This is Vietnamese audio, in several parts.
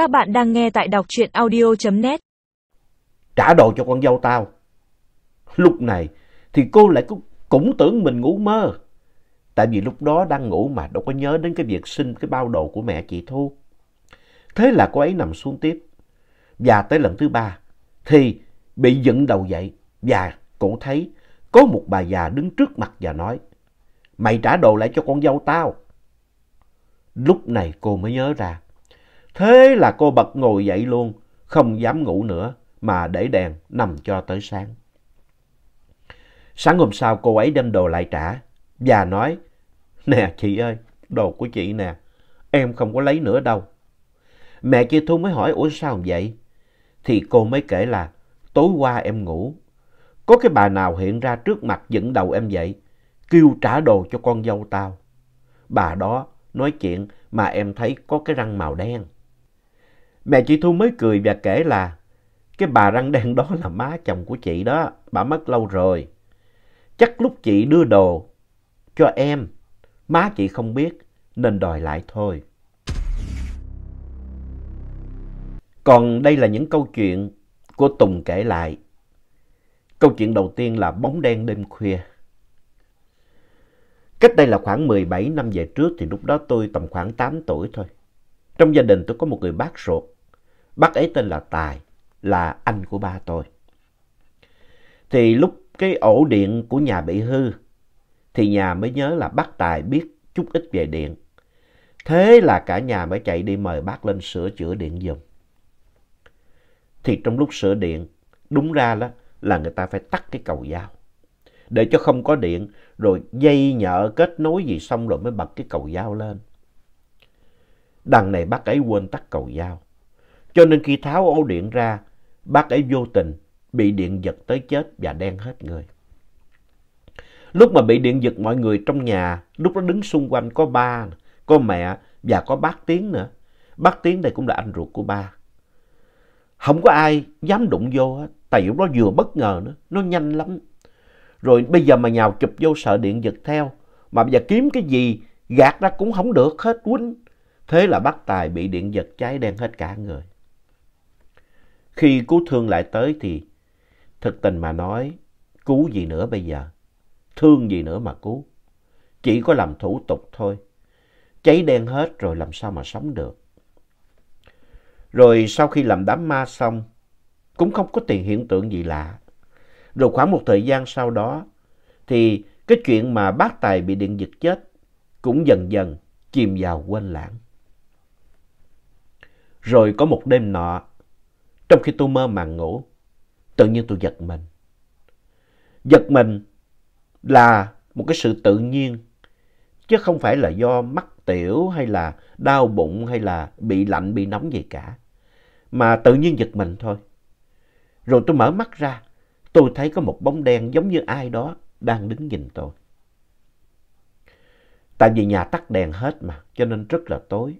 Các bạn đang nghe tại đọc truyện audio.net. Trả đồ cho con dâu tao. Lúc này thì cô lại cũng tưởng mình ngủ mơ. Tại vì lúc đó đang ngủ mà đâu có nhớ đến cái việc xin cái bao đồ của mẹ chị Thu. Thế là cô ấy nằm xuống tiếp. Và tới lần thứ ba thì bị dựng đầu dậy và cô thấy có một bà già đứng trước mặt và nói, Mày trả đồ lại cho con dâu tao. Lúc này cô mới nhớ ra. Thế là cô bật ngồi dậy luôn, không dám ngủ nữa mà để đèn nằm cho tới sáng. Sáng hôm sau cô ấy đem đồ lại trả và nói Nè chị ơi, đồ của chị nè, em không có lấy nữa đâu. Mẹ chị Thu mới hỏi ủa sao vậy? Thì cô mới kể là tối qua em ngủ. Có cái bà nào hiện ra trước mặt dựng đầu em vậy, kêu trả đồ cho con dâu tao. Bà đó nói chuyện mà em thấy có cái răng màu đen. Mẹ chị Thu mới cười và kể là cái bà răng đen đó là má chồng của chị đó, bà mất lâu rồi. Chắc lúc chị đưa đồ cho em, má chị không biết nên đòi lại thôi. Còn đây là những câu chuyện của Tùng kể lại. Câu chuyện đầu tiên là bóng đen đêm khuya. Cách đây là khoảng 17 năm về trước thì lúc đó tôi tầm khoảng 8 tuổi thôi. Trong gia đình tôi có một người bác ruột. Bác ấy tên là Tài, là anh của ba tôi. Thì lúc cái ổ điện của nhà bị hư, thì nhà mới nhớ là bác Tài biết chút ít về điện. Thế là cả nhà mới chạy đi mời bác lên sửa chữa điện giùm. Thì trong lúc sửa điện, đúng ra đó là người ta phải tắt cái cầu dao. Để cho không có điện, rồi dây nhợ kết nối gì xong rồi mới bật cái cầu dao lên. Đằng này bác ấy quên tắt cầu dao. Cho nên khi tháo ổ điện ra, bác ấy vô tình bị điện giật tới chết và đen hết người. Lúc mà bị điện giật mọi người trong nhà, lúc đó đứng xung quanh có ba, có mẹ và có bác Tiến nữa. Bác Tiến đây cũng là anh ruột của ba. Không có ai dám đụng vô hết, tại lúc đó vừa bất ngờ nữa, nó nhanh lắm. Rồi bây giờ mà nhào chụp vô sợ điện giật theo, mà bây giờ kiếm cái gì gạt ra cũng không được hết quýnh. Thế là bác Tài bị điện giật cháy đen hết cả người. Khi cứu thương lại tới thì thực tình mà nói, cứu gì nữa bây giờ? Thương gì nữa mà cứu? Chỉ có làm thủ tục thôi. Cháy đen hết rồi làm sao mà sống được? Rồi sau khi làm đám ma xong, cũng không có tiền hiện tượng gì lạ. Rồi khoảng một thời gian sau đó, thì cái chuyện mà bác Tài bị điện giật chết cũng dần dần chìm vào quên lãng. Rồi có một đêm nọ, trong khi tôi mơ màng ngủ, tự nhiên tôi giật mình. Giật mình là một cái sự tự nhiên, chứ không phải là do mắc tiểu hay là đau bụng hay là bị lạnh, bị nóng gì cả. Mà tự nhiên giật mình thôi. Rồi tôi mở mắt ra, tôi thấy có một bóng đen giống như ai đó đang đứng nhìn tôi. Tại vì nhà tắt đèn hết mà, cho nên rất là tối.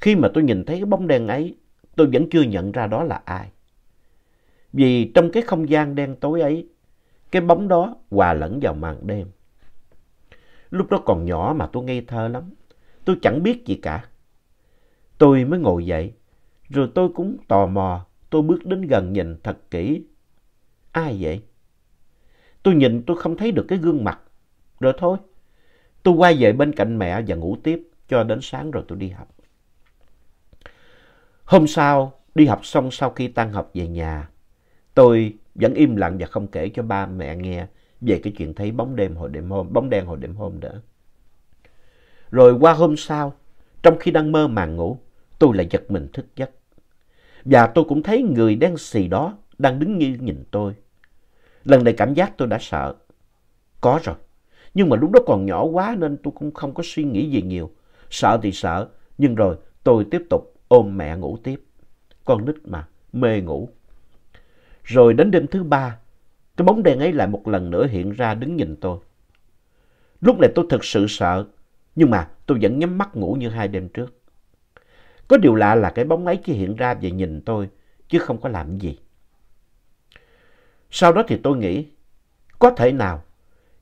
Khi mà tôi nhìn thấy cái bóng đen ấy, tôi vẫn chưa nhận ra đó là ai. Vì trong cái không gian đen tối ấy, cái bóng đó hòa lẫn vào màn đêm. Lúc đó còn nhỏ mà tôi ngây thơ lắm. Tôi chẳng biết gì cả. Tôi mới ngồi dậy, rồi tôi cũng tò mò, tôi bước đến gần nhìn thật kỹ. Ai vậy? Tôi nhìn tôi không thấy được cái gương mặt. Rồi thôi, tôi quay về bên cạnh mẹ và ngủ tiếp cho đến sáng rồi tôi đi học. Hôm sau, đi học xong sau khi tan học về nhà, tôi vẫn im lặng và không kể cho ba mẹ nghe về cái chuyện thấy bóng đêm hồi đêm hôm, bóng đen hồi đêm hôm nữa. Rồi qua hôm sau, trong khi đang mơ màng ngủ, tôi lại giật mình thức giấc. Và tôi cũng thấy người đen xì đó đang đứng như nhìn tôi. Lần này cảm giác tôi đã sợ. Có rồi. Nhưng mà lúc đó còn nhỏ quá nên tôi cũng không có suy nghĩ gì nhiều. Sợ thì sợ, nhưng rồi tôi tiếp tục ôm mẹ ngủ tiếp. Con nít mà, mê ngủ. Rồi đến đêm thứ ba, cái bóng đen ấy lại một lần nữa hiện ra đứng nhìn tôi. Lúc này tôi thực sự sợ, nhưng mà tôi vẫn nhắm mắt ngủ như hai đêm trước. Có điều lạ là cái bóng ấy chỉ hiện ra và nhìn tôi, chứ không có làm gì. Sau đó thì tôi nghĩ, có thể nào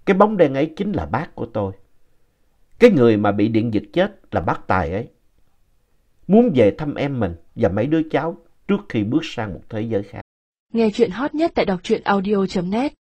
cái bóng đen ấy chính là bác của tôi. Cái người mà bị điện giật chết là bác Tài ấy muốn về thăm em mình và mấy đứa cháu trước khi bước sang một thế giới khác. Nghe chuyện hot nhất tại đọc truyện audio.net